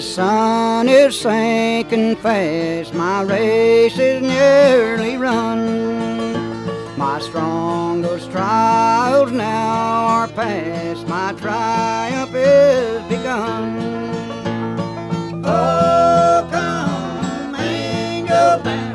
sun is sinking fast, my race is nearly run. My strongest trials now are past, my triumph is begun. Oh, come, angel band,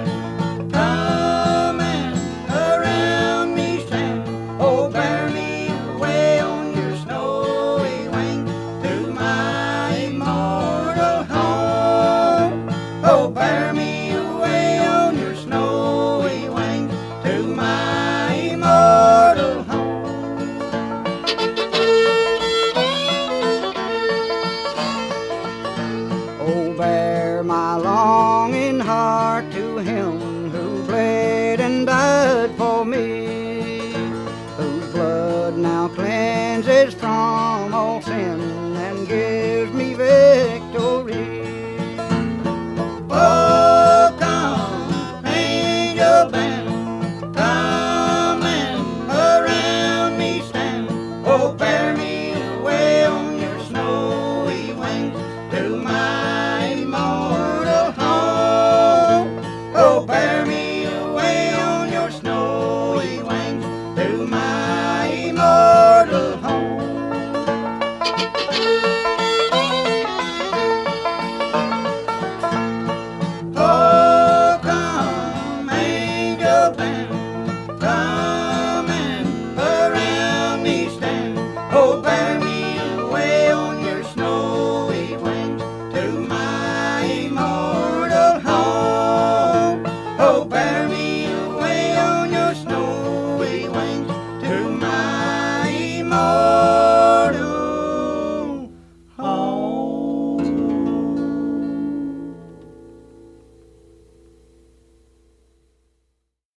my longing heart to him who bled and died for me, whose blood now cleanses from know.